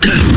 Good.